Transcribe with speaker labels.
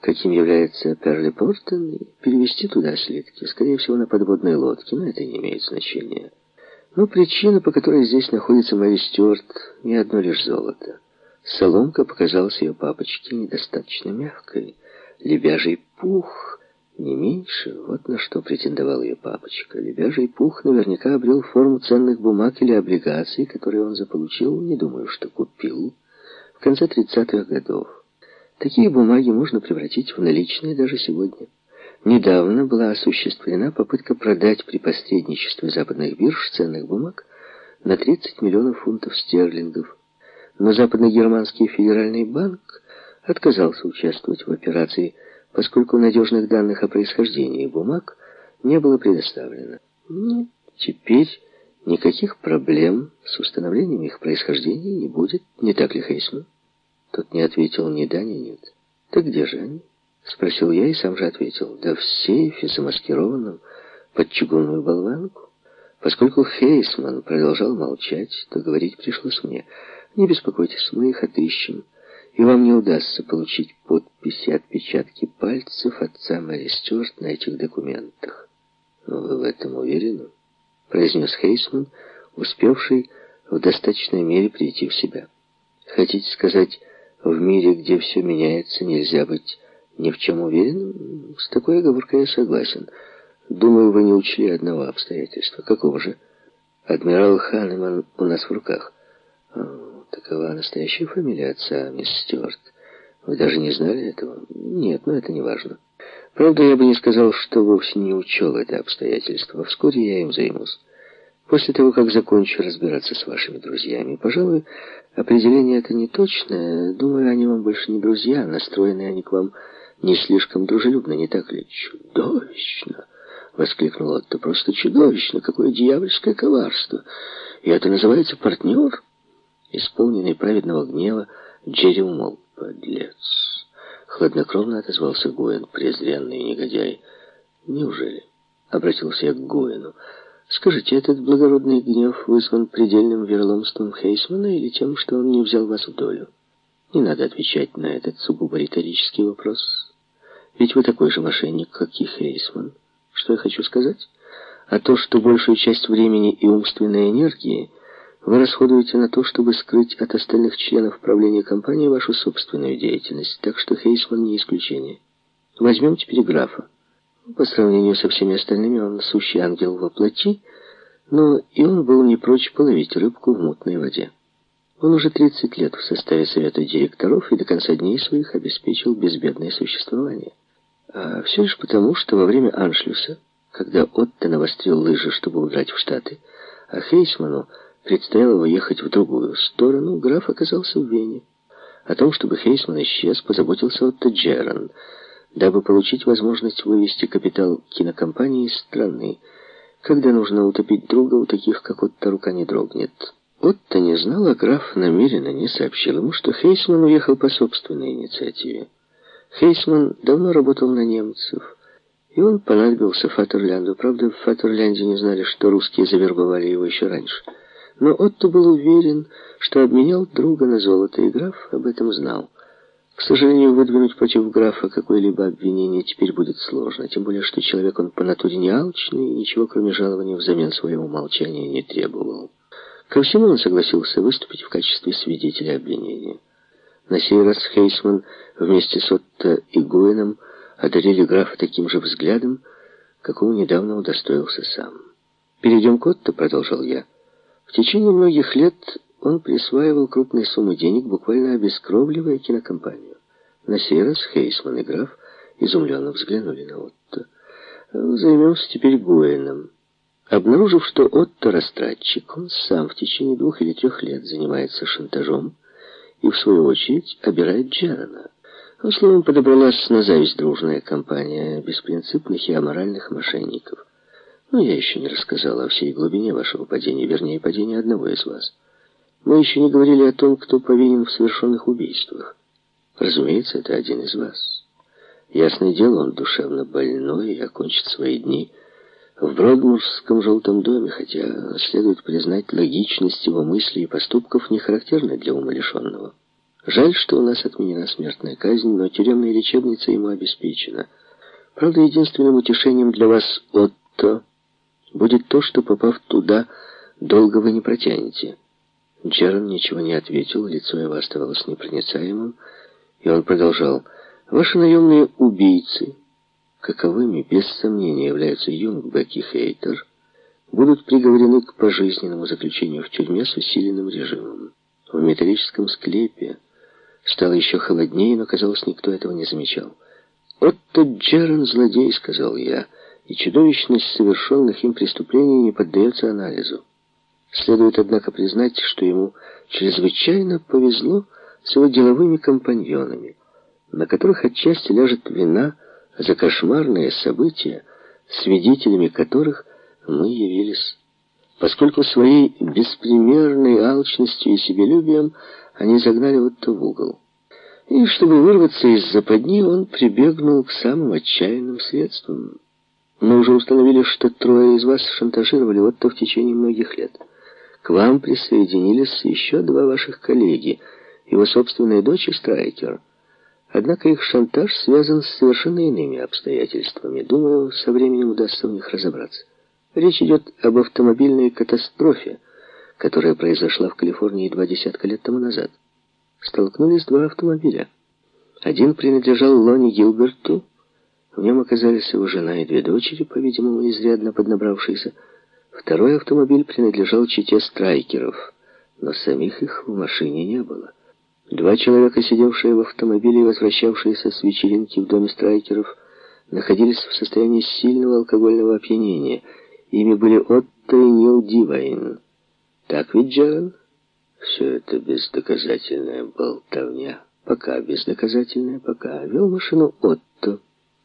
Speaker 1: каким является Перли Портон, и перевести туда слитки, скорее всего, на подводной лодке, но это не имеет значения. Но причина, по которой здесь находится Мэри Стюарт, не одно лишь золото. Соломка показалась ее папочке недостаточно мягкой. Лебяжий пух не меньше, вот на что претендовал ее папочка. Лебяжий пух наверняка обрел форму ценных бумаг или облигаций, которые он заполучил, не думаю, что купил, в конце 30-х годов. Такие бумаги можно превратить в наличные даже сегодня. Недавно была осуществлена попытка продать при посредничестве западных бирж ценных бумаг на 30 миллионов фунтов стерлингов. Но Западно-Германский федеральный банк отказался участвовать в операции, поскольку надежных данных о происхождении бумаг не было предоставлено. Ну, теперь никаких проблем с установлением их происхождения не будет, не так ли, Хейсман? Тот не ответил ни да, ни нет. «Так где же они?» Спросил я и сам же ответил. «Да в сейфе, замаскированном под чугунную болванку». Поскольку Хейсман продолжал молчать, то говорить пришлось мне. «Не беспокойтесь, мы их отыщем, и вам не удастся получить подписи, отпечатки пальцев отца Мэри Стюарт на этих документах». «Вы в этом уверены?» произнес Хейсман, успевший в достаточной мере прийти в себя. «Хотите сказать, в мире, где все меняется, нельзя быть ни в чем уверенным. С такой оговоркой я согласен. Думаю, вы не учли одного обстоятельства. Какого же? Адмирал Ханеман у нас в руках. Такова настоящая фамилия отца, мисс Стюарт. Вы даже не знали этого? Нет, но это не важно. Правда, я бы не сказал, что вовсе не учел это обстоятельство. Вскоре я им займусь. После того, как закончу разбираться с вашими друзьями, пожалуй, определение это не точное. Думаю, они вам больше не друзья, настроены они к вам не слишком дружелюбно, не так ли? Чудовищно! Воскликнул Отто. Просто чудовищно! Какое дьявольское коварство! И это называется партнер? Исполненный праведного гнева, Джерри умол. Подлец! Хладнокровно отозвался Гоэн, презренный негодяй. Неужели? Обратился я к Гоэну. Скажите, этот благородный гнев вызван предельным верломством Хейсмана или тем, что он не взял вас в долю? Не надо отвечать на этот сугубо риторический вопрос. Ведь вы такой же мошенник, как и Хейсман. Что я хочу сказать? А то, что большую часть времени и умственной энергии вы расходуете на то, чтобы скрыть от остальных членов правления компании вашу собственную деятельность. Так что Хейсман не исключение. Возьмем теперь графа. По сравнению со всеми остальными он сущий ангел во плоти, но и он был не прочь половить рыбку в мутной воде. Он уже 30 лет в составе совета директоров и до конца дней своих обеспечил безбедное существование. А все лишь потому, что во время аншлюса, когда Отто навострил лыжи, чтобы удрать в Штаты, а Хейсману предстояло выехать в другую сторону, граф оказался в Вене. О том, чтобы Хейсман исчез, позаботился Отто Джеран — дабы получить возможность вывести капитал кинокомпании из страны. Когда нужно утопить друга, у таких, как Отто, рука не дрогнет. Отто не знал, а граф намеренно не сообщил ему, что Хейсман уехал по собственной инициативе. Хейсман давно работал на немцев, и он понадобился Фатерлянду. Правда, в Фатерлянде не знали, что русские завербовали его еще раньше. Но Отто был уверен, что обменял друга на золото, и граф об этом знал. К сожалению, выдвинуть против графа какое-либо обвинение теперь будет сложно, тем более, что человек он по натуре не алчный и ничего, кроме жалования взамен своего молчания не требовал. Ко всему он согласился выступить в качестве свидетеля обвинения. На сей раз Хейсман вместе с Отто и Гуэном одарили графа таким же взглядом, какого недавно удостоился сам. «Перейдем к Отто», — продолжал я. «В течение многих лет он присваивал крупные суммы денег, буквально обескровливая кинокомпанию. На сей раз Хейсман и граф изумленно взглянули на Отто. Займемся теперь Гуэном. Обнаружив, что Отто растратчик, он сам в течение двух или трех лет занимается шантажом и, в свою очередь, обирает Джерана. Ну, словом, подобралась на зависть дружная компания беспринципных и аморальных мошенников. Но я еще не рассказала о всей глубине вашего падения, вернее, падения одного из вас. Мы еще не говорили о том, кто повинен в совершенных убийствах. Разумеется, это один из вас. Ясное дело, он душевно больной и окончит свои дни в Бродмурском желтом доме, хотя, следует признать, логичность его мыслей и поступков не характерна для умалишенного. Жаль, что у нас отменена смертная казнь, но тюремная лечебница ему обеспечена. Правда, единственным утешением для вас, Отто, будет то, что, попав туда, долго вы не протянете. Джерон ничего не ответил, лицо его оставалось непроницаемым, и он продолжал. «Ваши наемные убийцы, каковыми, без сомнения, являются Юнгбек и Хейтер, будут приговорены к пожизненному заключению в тюрьме с усиленным режимом. В металлическом склепе стало еще холоднее, но, казалось, никто этого не замечал. «Отто Джерон злодей», — сказал я, — «и чудовищность совершенных им преступлений не поддается анализу. Следует, однако, признать, что ему чрезвычайно повезло с его деловыми компаньонами, на которых отчасти ляжет вина за кошмарные события, свидетелями которых мы явились. Поскольку своей беспримерной алчностью и себелюбием они загнали Отто в угол. И чтобы вырваться из западни, он прибегнул к самым отчаянным средствам. Мы уже установили, что трое из вас шантажировали Отто в течение многих лет. К вам присоединились еще два ваших коллеги, его собственная дочь и Страйкер. Однако их шантаж связан с совершенно иными обстоятельствами. Думаю, со временем удастся в них разобраться. Речь идет об автомобильной катастрофе, которая произошла в Калифорнии два десятка лет тому назад. Столкнулись два автомобиля. Один принадлежал Лоне Гилберту, в нем оказались его жена и две дочери, по-видимому, изрядно поднабравшиеся. Второй автомобиль принадлежал чете страйкеров, но самих их в машине не было. Два человека, сидевшие в автомобиле и возвращавшиеся с вечеринки в доме страйкеров, находились в состоянии сильного алкогольного опьянения. Ими были Отто и Нил Дивайн. Так ведь, Джерон? Все это бездоказательная болтовня. Пока бездоказательная, пока. Вел машину Отто.